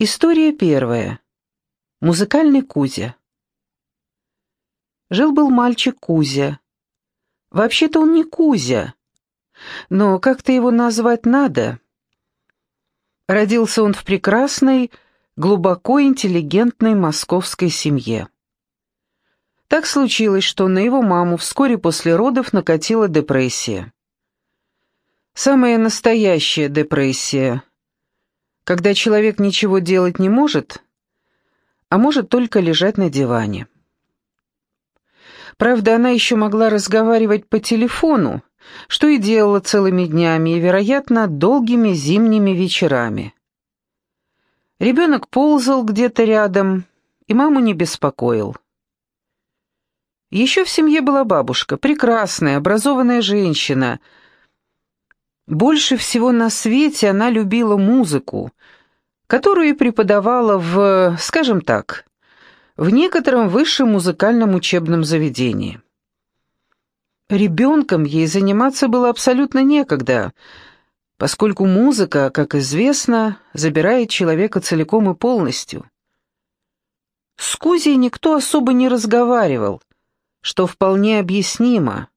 История первая. Музыкальный Кузя. Жил-был мальчик Кузя. Вообще-то он не Кузя, но как-то его назвать надо. Родился он в прекрасной, глубоко интеллигентной московской семье. Так случилось, что на его маму вскоре после родов накатила депрессия. Самая настоящая депрессия, когда человек ничего делать не может, а может только лежать на диване. Правда, она еще могла разговаривать по телефону, что и делала целыми днями и, вероятно, долгими зимними вечерами. Ребенок ползал где-то рядом и маму не беспокоил. Еще в семье была бабушка, прекрасная, образованная женщина — больше всего на свете она любила музыку, которую преподавала в, скажем так, в некотором высшем музыкальном учебном заведении. Ребенком ей заниматься было абсолютно некогда, поскольку музыка, как известно, забирает человека целиком и полностью. С Кузей никто особо не разговаривал, что вполне объяснимо.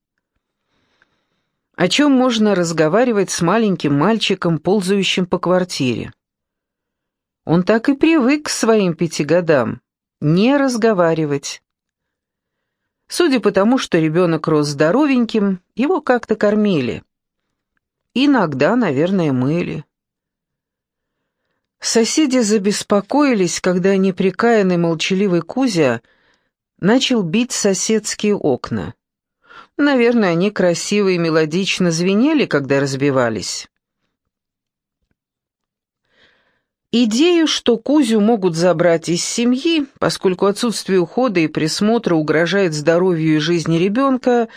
О чем можно разговаривать с маленьким мальчиком, ползающим по квартире? Он так и привык к своим пяти годам не разговаривать. Судя по тому, что ребенок рос здоровеньким, его как-то кормили. Иногда, наверное, мыли. Соседи забеспокоились, когда неприкаянный молчаливый Кузя начал бить соседские окна. Наверное, они красиво и мелодично звенели, когда разбивались. Идею, что Кузю могут забрать из семьи, поскольку отсутствие ухода и присмотра угрожает здоровью и жизни ребенка,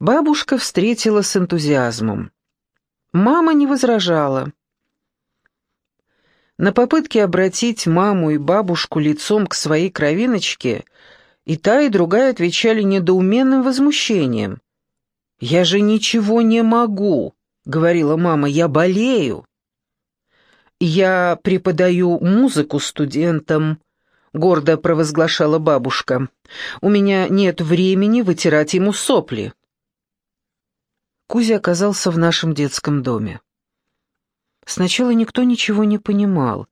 бабушка встретила с энтузиазмом. Мама не возражала. На попытке обратить маму и бабушку лицом к своей кровиночке – и та, и другая отвечали недоуменным возмущением. «Я же ничего не могу», — говорила мама, — «я болею». «Я преподаю музыку студентам», — гордо провозглашала бабушка. «У меня нет времени вытирать ему сопли». Кузя оказался в нашем детском доме. Сначала никто ничего не понимал.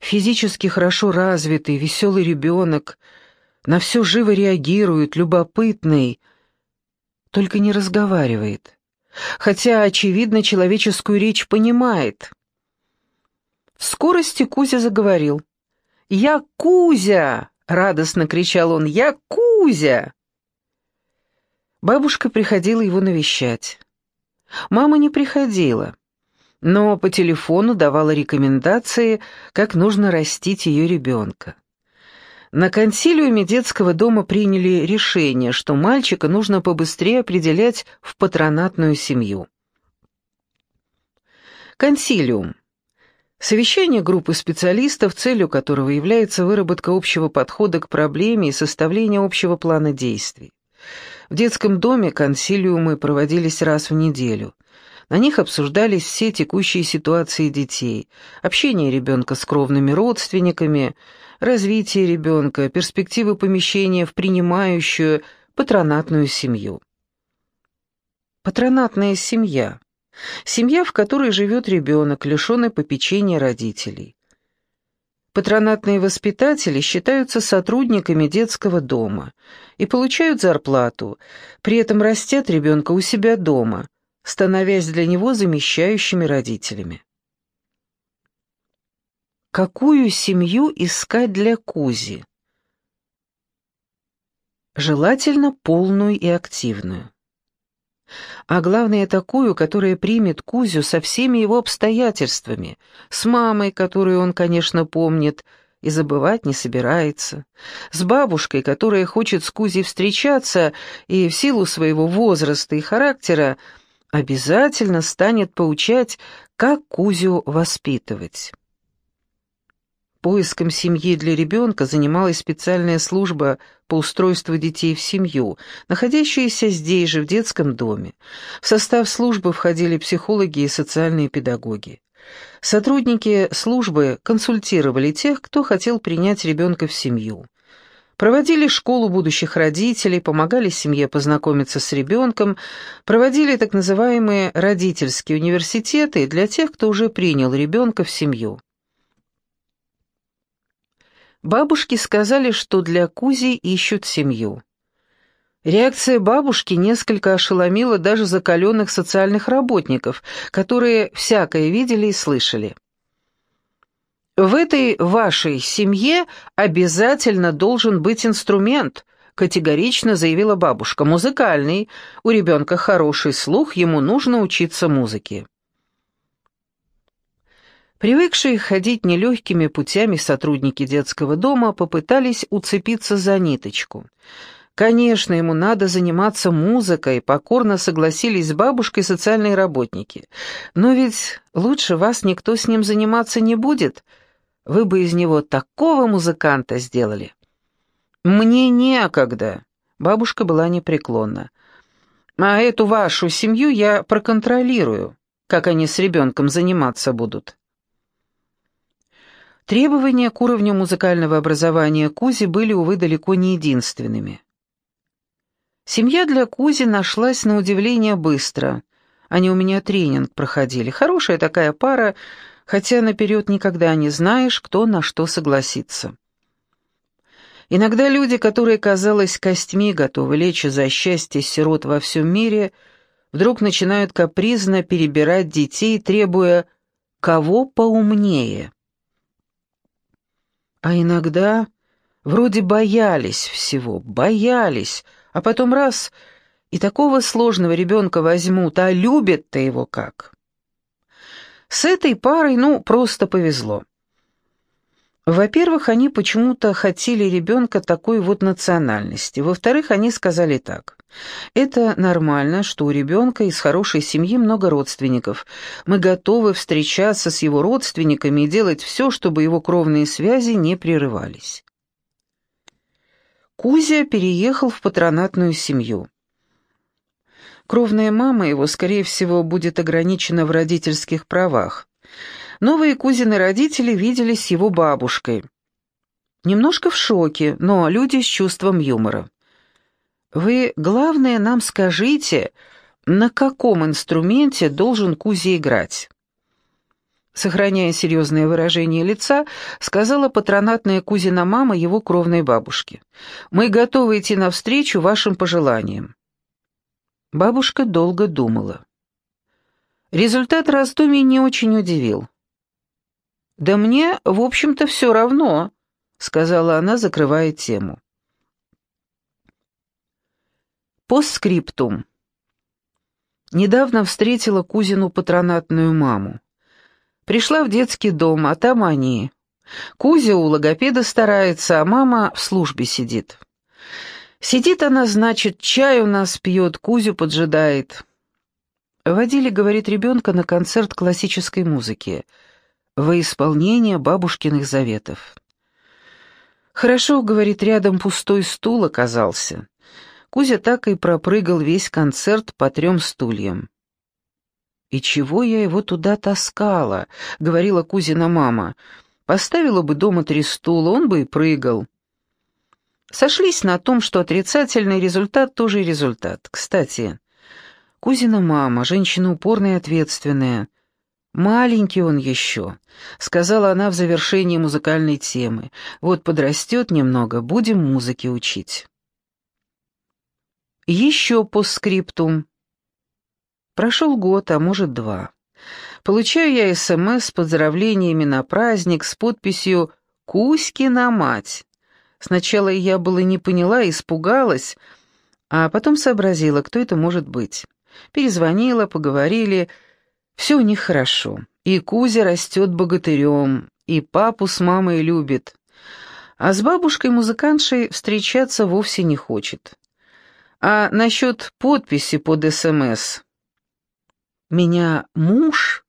Физически хорошо развитый, веселый ребенок — на все живо реагирует, любопытный, только не разговаривает, хотя, очевидно, человеческую речь понимает. В скорости Кузя заговорил. «Я Кузя!» — радостно кричал он. «Я Кузя!» Бабушка приходила его навещать. Мама не приходила, но по телефону давала рекомендации, как нужно растить ее ребенка. На консилиуме детского дома приняли решение, что мальчика нужно побыстрее определять в патронатную семью. Консилиум. Совещание группы специалистов, целью которого является выработка общего подхода к проблеме и составление общего плана действий. В детском доме консилиумы проводились раз в неделю. На них обсуждались все текущие ситуации детей, общение ребенка с кровными родственниками, развитие ребенка, перспективы помещения в принимающую патронатную семью. Патронатная семья – семья, в которой живет ребенок, лишенный попечения родителей. Патронатные воспитатели считаются сотрудниками детского дома и получают зарплату, при этом растят ребенка у себя дома, становясь для него замещающими родителями. Какую семью искать для Кузи? Желательно полную и активную. А главное, такую, которая примет Кузю со всеми его обстоятельствами, с мамой, которую он, конечно, помнит, и забывать не собирается, с бабушкой, которая хочет с Кузей встречаться и в силу своего возраста и характера обязательно станет поучать, как Кузю воспитывать. Поиском семьи для ребенка занималась специальная служба по устройству детей в семью, находящаяся здесь же, в детском доме. В состав службы входили психологи и социальные педагоги. Сотрудники службы консультировали тех, кто хотел принять ребенка в семью. Проводили школу будущих родителей, помогали семье познакомиться с ребенком, проводили так называемые родительские университеты для тех, кто уже принял ребенка в семью. Бабушки сказали, что для Кузи ищут семью. Реакция бабушки несколько ошеломила даже закаленных социальных работников, которые всякое видели и слышали. В этой вашей семье обязательно должен быть инструмент, категорично заявила бабушка. Музыкальный. У ребенка хороший слух, ему нужно учиться музыке. Привыкшие ходить нелегкими путями сотрудники детского дома попытались уцепиться за ниточку. Конечно, ему надо заниматься музыкой, покорно согласились с бабушкой социальные работники. Но ведь лучше вас никто с ним заниматься не будет — вы бы из него такого музыканта сделали. Мне некогда. Бабушка была непреклонна. А эту вашу семью я проконтролирую, как они с ребенком заниматься будут. Требования к уровню музыкального образования Кузи были, увы, далеко не единственными. Семья для Кузи нашлась на удивление быстро. Они у меня тренинг проходили. Хорошая такая пара, хотя наперед никогда не знаешь, кто на что согласится. Иногда люди, которые, казалось, костьми готовы лечь за счастье сирот во всем мире, вдруг начинают капризно перебирать детей, требуя «кого поумнее». А иногда вроде боялись всего, боялись, а потом раз — и такого сложного ребенка возьмут, а любят-то его как. С этой парой, ну, просто повезло. Во-первых, они почему-то хотели ребенка такой вот национальности. Во-вторых, они сказали так. Это нормально, что у ребенка из хорошей семьи много родственников. Мы готовы встречаться с его родственниками и делать все, чтобы его кровные связи не прерывались. Кузя переехал в патронатную семью. Кровная мама его, скорее всего, будет ограничена в родительских правах. Новые Кузины родители виделись его бабушкой. Немножко в шоке, но люди с чувством юмора. «Вы, главное, нам скажите, на каком инструменте должен Кузя играть?» Сохраняя серьезное выражение лица, сказала патронатная Кузина мама его кровной бабушке. «Мы готовы идти навстречу вашим пожеланиям». Бабушка долго думала. Результат раздумий не очень удивил. «Да мне, в общем-то, все равно», — сказала она, закрывая тему. Постскриптум. Недавно встретила кузину патронатную маму. Пришла в детский дом, а там они. Кузя у логопеда старается, а мама в службе сидит. Сидит она, значит, чай у нас пьет, Кузю поджидает. Водили, говорит ребенка, на концерт классической музыки во исполнение бабушкиных заветов. Хорошо, говорит, рядом пустой стул оказался. Кузя так и пропрыгал весь концерт по трем стульям. «И чего я его туда таскала?» — говорила Кузина мама. «Поставила бы дома три стула, он бы и прыгал». Сошлись на том, что отрицательный результат тоже результат. Кстати, Кузина мама, женщина упорная и ответственная. «Маленький он еще», — сказала она в завершении музыкальной темы. «Вот подрастет немного, будем музыки учить». Еще по скриптум. Прошел год, а может два. Получаю я СМС с поздравлениями на праздник с подписью «Кузькина мать». Сначала я было не поняла, испугалась, а потом сообразила, кто это может быть. Перезвонила, поговорили. Все у них хорошо. И Кузя растет богатырем, и папу с мамой любит. А с бабушкой-музыкантшей встречаться вовсе не хочет. А насчет подписи под СМС... Меня муж,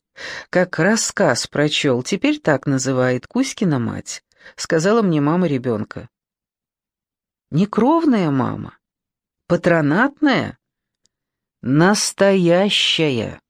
как рассказ прочел, теперь так называет Кузькина мать, сказала мне мама ребенка. Не кровная мама, патронатная, настоящая.